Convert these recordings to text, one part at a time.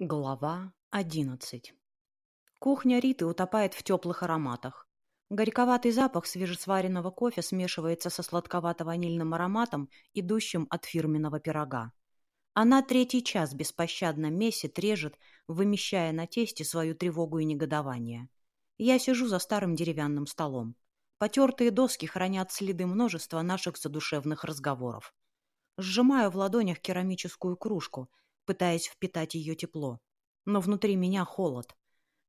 Глава одиннадцать. Кухня Риты утопает в теплых ароматах. Горьковатый запах свежесваренного кофе смешивается со сладковато-ванильным ароматом, идущим от фирменного пирога. Она третий час беспощадно месит, режет, вымещая на тесте свою тревогу и негодование. Я сижу за старым деревянным столом. Потертые доски хранят следы множества наших задушевных разговоров. Сжимаю в ладонях керамическую кружку — пытаясь впитать ее тепло. Но внутри меня холод.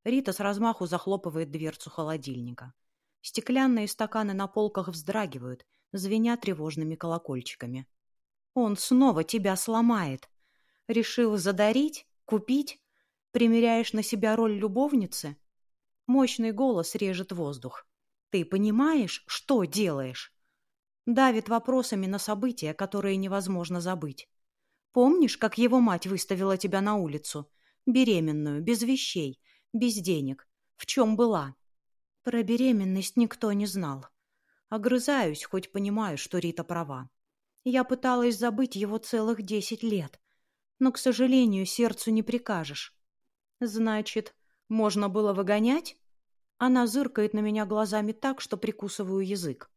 Рита с размаху захлопывает дверцу холодильника. Стеклянные стаканы на полках вздрагивают, звеня тревожными колокольчиками. «Он снова тебя сломает. Решил задарить? Купить? Примеряешь на себя роль любовницы?» Мощный голос режет воздух. «Ты понимаешь, что делаешь?» Давит вопросами на события, которые невозможно забыть. Помнишь, как его мать выставила тебя на улицу? Беременную, без вещей, без денег. В чем была? Про беременность никто не знал. Огрызаюсь, хоть понимаю, что Рита права. Я пыталась забыть его целых десять лет. Но, к сожалению, сердцу не прикажешь. Значит, можно было выгонять? Она зыркает на меня глазами так, что прикусываю язык.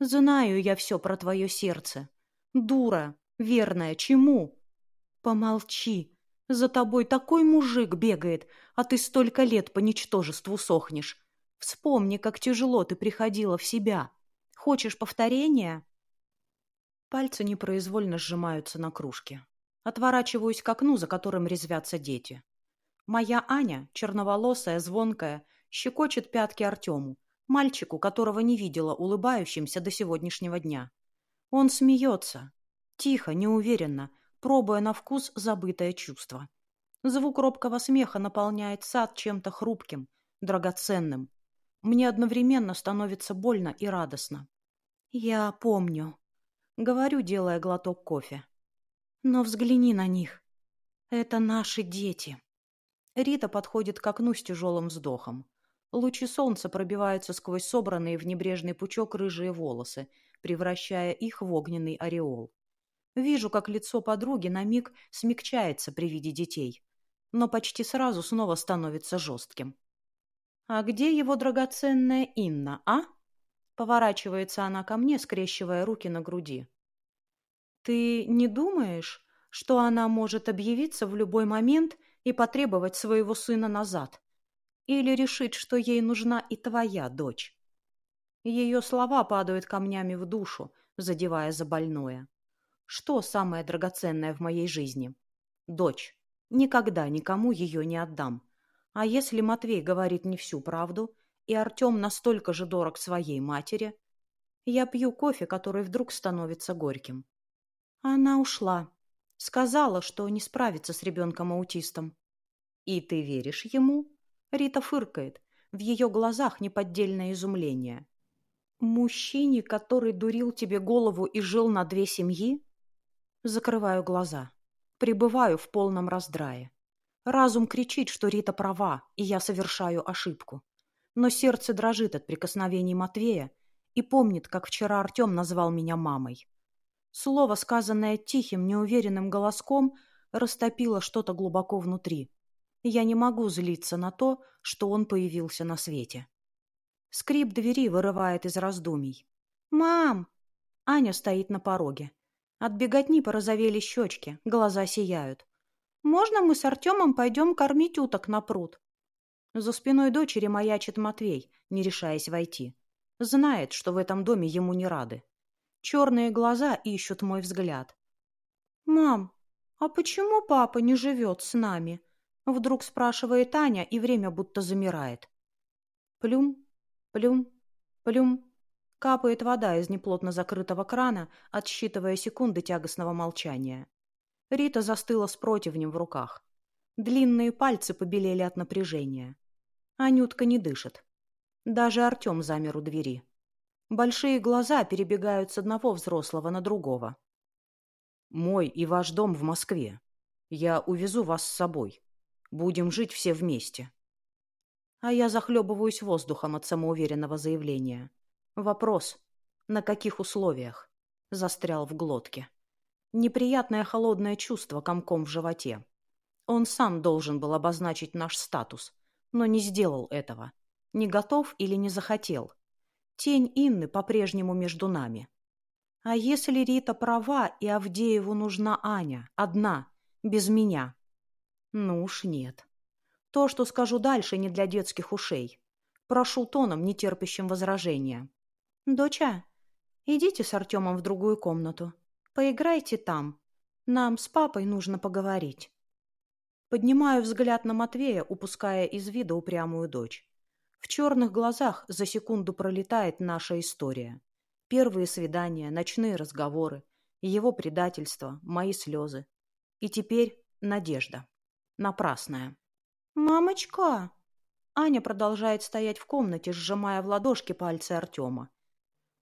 Знаю я все про твое сердце. Дура, Верная, чему? Помолчи. За тобой такой мужик бегает, а ты столько лет по ничтожеству сохнешь. Вспомни, как тяжело ты приходила в себя. Хочешь повторения? Пальцы непроизвольно сжимаются на кружке. Отворачиваюсь к окну, за которым резвятся дети. Моя Аня, черноволосая, звонкая, щекочет пятки Артему, мальчику, которого не видела улыбающимся до сегодняшнего дня. Он смеется, Тихо, неуверенно, пробуя на вкус забытое чувство. Звук робкого смеха наполняет сад чем-то хрупким, драгоценным. Мне одновременно становится больно и радостно. «Я помню», — говорю, делая глоток кофе. «Но взгляни на них. Это наши дети». Рита подходит к окну с тяжелым вздохом. Лучи солнца пробиваются сквозь собранные в небрежный пучок рыжие волосы, превращая их в огненный ореол. Вижу, как лицо подруги на миг смягчается при виде детей, но почти сразу снова становится жестким. «А где его драгоценная Инна, а?» Поворачивается она ко мне, скрещивая руки на груди. «Ты не думаешь, что она может объявиться в любой момент и потребовать своего сына назад? Или решить, что ей нужна и твоя дочь?» Ее слова падают камнями в душу, задевая за больное. Что самое драгоценное в моей жизни? Дочь. Никогда никому ее не отдам. А если Матвей говорит не всю правду, и Артем настолько же дорог своей матери, я пью кофе, который вдруг становится горьким. Она ушла. Сказала, что не справится с ребенком-аутистом. И ты веришь ему? Рита фыркает. В ее глазах неподдельное изумление. Мужчине, который дурил тебе голову и жил на две семьи? Закрываю глаза. Пребываю в полном раздрае. Разум кричит, что Рита права, и я совершаю ошибку. Но сердце дрожит от прикосновений Матвея и помнит, как вчера Артем назвал меня мамой. Слово, сказанное тихим, неуверенным голоском, растопило что-то глубоко внутри. Я не могу злиться на то, что он появился на свете. Скрип двери вырывает из раздумий. «Мам!» Аня стоит на пороге. От беготни порозовели щечки, глаза сияют. «Можно мы с Артемом пойдем кормить уток на пруд?» За спиной дочери маячит Матвей, не решаясь войти. Знает, что в этом доме ему не рады. Черные глаза ищут мой взгляд. «Мам, а почему папа не живет с нами?» Вдруг спрашивает Аня, и время будто замирает. Плюм, плюм, плюм. Капает вода из неплотно закрытого крана, отсчитывая секунды тягостного молчания. Рита застыла с противнем в руках. Длинные пальцы побелели от напряжения. Анютка не дышит. Даже Артем замер у двери. Большие глаза перебегают с одного взрослого на другого. «Мой и ваш дом в Москве. Я увезу вас с собой. Будем жить все вместе». А я захлебываюсь воздухом от самоуверенного заявления. Вопрос, на каких условиях, застрял в глотке. Неприятное холодное чувство комком в животе. Он сам должен был обозначить наш статус, но не сделал этого. Не готов или не захотел. Тень Инны по-прежнему между нами. А если Рита права, и Авдееву нужна Аня, одна, без меня? Ну уж нет. То, что скажу дальше, не для детских ушей. Прошу тоном, не терпящим возражения. «Доча, идите с Артемом в другую комнату. Поиграйте там. Нам с папой нужно поговорить». Поднимаю взгляд на Матвея, упуская из вида упрямую дочь. В черных глазах за секунду пролетает наша история. Первые свидания, ночные разговоры, его предательство, мои слезы. И теперь надежда. Напрасная. «Мамочка!» Аня продолжает стоять в комнате, сжимая в ладошки пальцы Артема.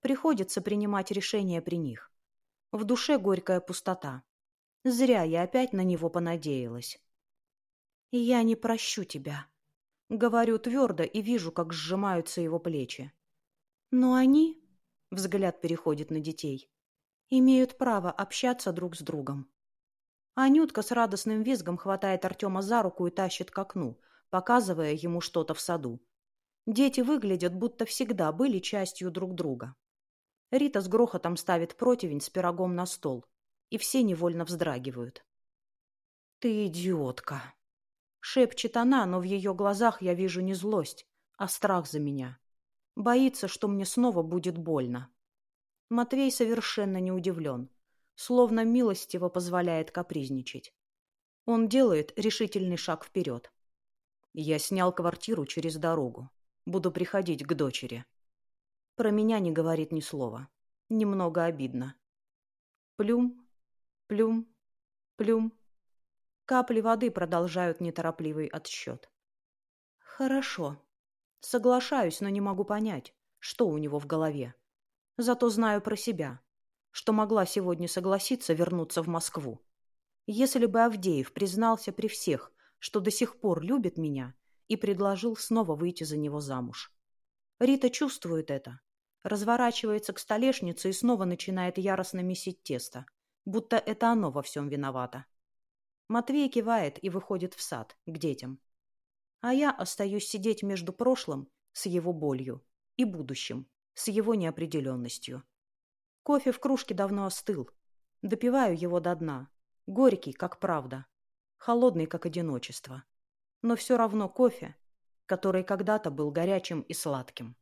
Приходится принимать решения при них. В душе горькая пустота. Зря я опять на него понадеялась. «Я не прощу тебя», — говорю твердо и вижу, как сжимаются его плечи. «Но они...» — взгляд переходит на детей. «Имеют право общаться друг с другом». Анютка с радостным визгом хватает Артема за руку и тащит к окну, показывая ему что-то в саду. Дети выглядят, будто всегда были частью друг друга. Рита с грохотом ставит противень с пирогом на стол, и все невольно вздрагивают. «Ты идиотка!» Шепчет она, но в ее глазах я вижу не злость, а страх за меня. Боится, что мне снова будет больно. Матвей совершенно не удивлен словно милостиво позволяет капризничать. Он делает решительный шаг вперед. Я снял квартиру через дорогу. Буду приходить к дочери. Про меня не говорит ни слова. Немного обидно. Плюм, плюм, плюм. Капли воды продолжают неторопливый отсчет. Хорошо. Соглашаюсь, но не могу понять, что у него в голове. Зато знаю про себя что могла сегодня согласиться вернуться в Москву. Если бы Авдеев признался при всех, что до сих пор любит меня, и предложил снова выйти за него замуж. Рита чувствует это, разворачивается к столешнице и снова начинает яростно месить тесто, будто это оно во всем виновато. Матвей кивает и выходит в сад, к детям. А я остаюсь сидеть между прошлым с его болью и будущим с его неопределенностью. Кофе в кружке давно остыл. Допиваю его до дна. Горький, как правда. Холодный, как одиночество. Но все равно кофе, который когда-то был горячим и сладким.